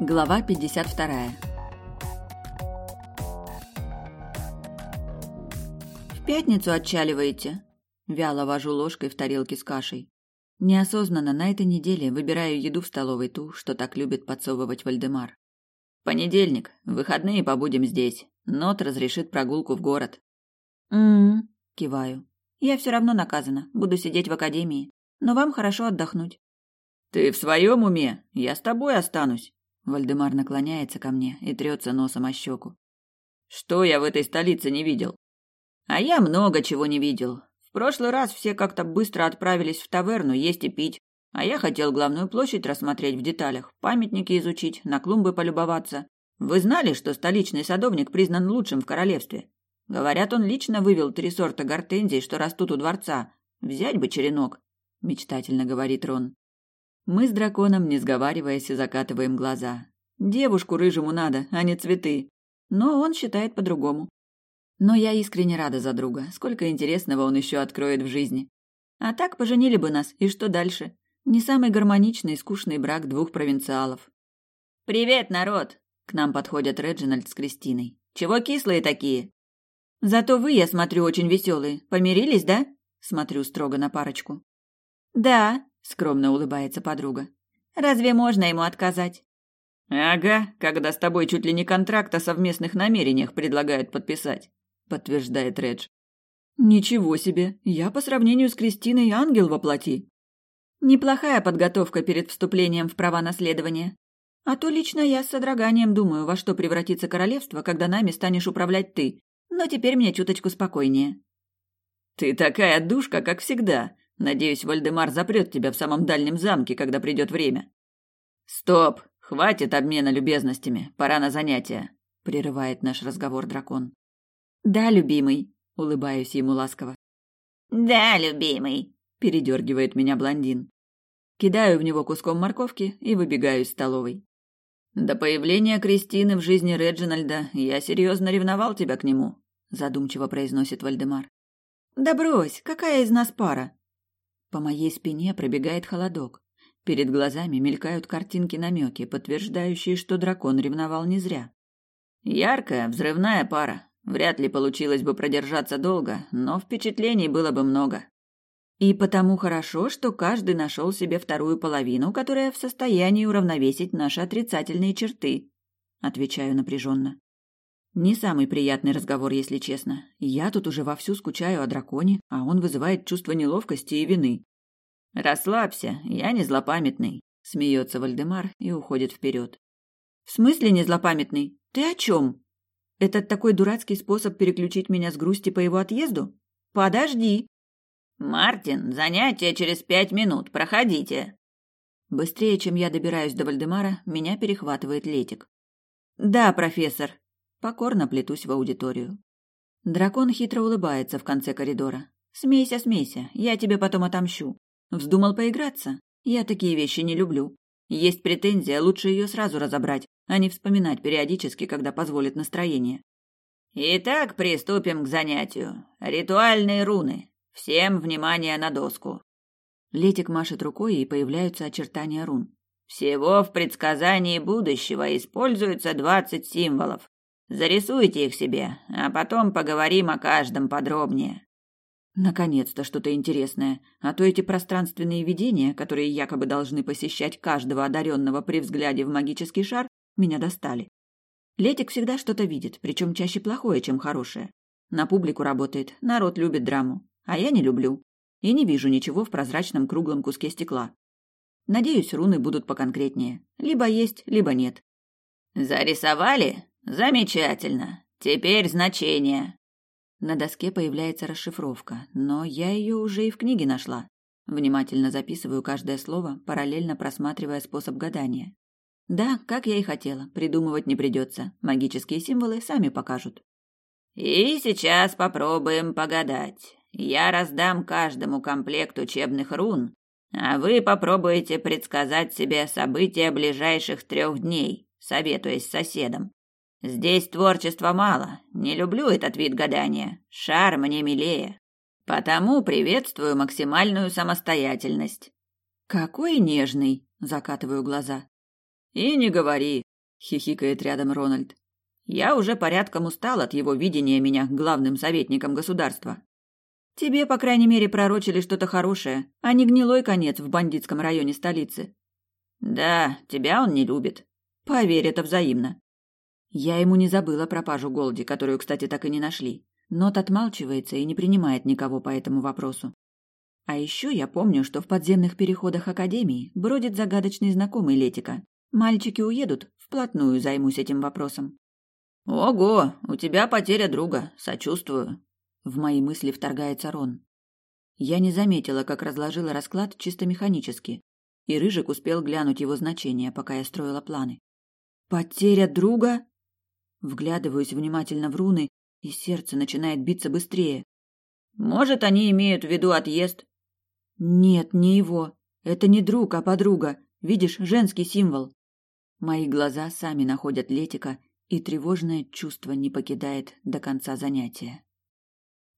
Глава 52. В пятницу отчаливаете. Вяло вожу ложкой в тарелке с кашей. Неосознанно на этой неделе выбираю еду в столовой ту, что так любит подсовывать Вальдемар. Понедельник, выходные побудем здесь. Нот разрешит прогулку в город. М, киваю. Я все равно наказана, буду сидеть в академии, но вам хорошо отдохнуть. Ты в своем уме? Я с тобой останусь. Вальдемар наклоняется ко мне и трется носом о щеку. Что я в этой столице не видел? А я много чего не видел. В прошлый раз все как-то быстро отправились в таверну есть и пить, а я хотел главную площадь рассмотреть в деталях, памятники изучить, на клумбы полюбоваться. Вы знали, что столичный садовник признан лучшим в королевстве? Говорят, он лично вывел три сорта гортензий, что растут у дворца. Взять бы черенок, мечтательно говорит Рон. Мы с драконом, не сговариваясь, закатываем глаза. Девушку рыжему надо, а не цветы. Но он считает по-другому. Но я искренне рада за друга. Сколько интересного он еще откроет в жизни. А так поженили бы нас, и что дальше? Не самый гармоничный и скучный брак двух провинциалов. «Привет, народ!» К нам подходят Реджинальд с Кристиной. «Чего кислые такие?» «Зато вы, я смотрю, очень веселые. Помирились, да?» Смотрю строго на парочку. «Да», скромно улыбается подруга. Разве можно ему отказать? Ага, когда с тобой чуть ли не контракт о совместных намерениях предлагают подписать, подтверждает Редж. Ничего себе, я по сравнению с Кристиной ангел воплоти. Неплохая подготовка перед вступлением в права наследования. А то лично я с содроганием думаю, во что превратится королевство, когда нами станешь управлять ты. Но теперь мне чуточку спокойнее. Ты такая душка, как всегда, Надеюсь, Вальдемар запрет тебя в самом дальнем замке, когда придет время. Стоп! Хватит обмена любезностями. Пора на занятия. Прерывает наш разговор дракон. Да, любимый. Улыбаюсь ему ласково. Да, любимый. Передергивает меня блондин. Кидаю в него куском морковки и выбегаю из столовой. До появления Кристины в жизни Реджинальда я серьезно ревновал тебя к нему, задумчиво произносит Вальдемар. Да брось, какая из нас пара? По моей спине пробегает холодок. Перед глазами мелькают картинки-намеки, подтверждающие, что дракон ревновал не зря. Яркая, взрывная пара. Вряд ли получилось бы продержаться долго, но впечатлений было бы много. И потому хорошо, что каждый нашел себе вторую половину, которая в состоянии уравновесить наши отрицательные черты. Отвечаю напряженно. Не самый приятный разговор, если честно. Я тут уже вовсю скучаю о драконе, а он вызывает чувство неловкости и вины. Расслабься, я не злопамятный, смеется Вальдемар и уходит вперед. В смысле не злопамятный? Ты о чем? Это такой дурацкий способ переключить меня с грусти по его отъезду? Подожди. Мартин, занятие через пять минут. Проходите. Быстрее, чем я добираюсь до Вальдемара, меня перехватывает Летик. Да, профессор, Покорно плетусь в аудиторию. Дракон хитро улыбается в конце коридора. «Смейся, смейся, я тебе потом отомщу. Вздумал поиграться? Я такие вещи не люблю. Есть претензия, лучше ее сразу разобрать, а не вспоминать периодически, когда позволит настроение». «Итак, приступим к занятию. Ритуальные руны. Всем внимание на доску». Летик машет рукой, и появляются очертания рун. Всего в предсказании будущего используется двадцать символов. Зарисуйте их себе, а потом поговорим о каждом подробнее. Наконец-то что-то интересное, а то эти пространственные видения, которые якобы должны посещать каждого одаренного при взгляде в магический шар, меня достали. Летик всегда что-то видит, причем чаще плохое, чем хорошее. На публику работает, народ любит драму, а я не люблю. И не вижу ничего в прозрачном круглом куске стекла. Надеюсь, руны будут поконкретнее. Либо есть, либо нет. «Зарисовали?» Замечательно. Теперь значение. На доске появляется расшифровка, но я ее уже и в книге нашла. Внимательно записываю каждое слово, параллельно просматривая способ гадания. Да, как я и хотела, придумывать не придется. Магические символы сами покажут. И сейчас попробуем погадать. Я раздам каждому комплект учебных рун, а вы попробуете предсказать себе события ближайших трех дней, советуясь с соседом. Здесь творчества мало. Не люблю этот вид гадания. Шар мне милее. Потому приветствую максимальную самостоятельность. Какой нежный, закатываю глаза. И не говори, хихикает рядом Рональд. Я уже порядком устал от его видения меня главным советником государства. Тебе, по крайней мере, пророчили что-то хорошее, а не гнилой конец в бандитском районе столицы. Да, тебя он не любит. Поверь, это взаимно. Я ему не забыла пропажу Голди, которую, кстати, так и не нашли. Нот отмалчивается и не принимает никого по этому вопросу. А еще я помню, что в подземных переходах Академии бродит загадочный знакомый Летика. Мальчики уедут, вплотную займусь этим вопросом. «Ого, у тебя потеря друга, сочувствую», — в мои мысли вторгается Рон. Я не заметила, как разложила расклад чисто механически, и Рыжик успел глянуть его значение, пока я строила планы. «Потеря друга?» Вглядываюсь внимательно в руны, и сердце начинает биться быстрее. «Может, они имеют в виду отъезд?» «Нет, не его. Это не друг, а подруга. Видишь, женский символ». Мои глаза сами находят Летика, и тревожное чувство не покидает до конца занятия.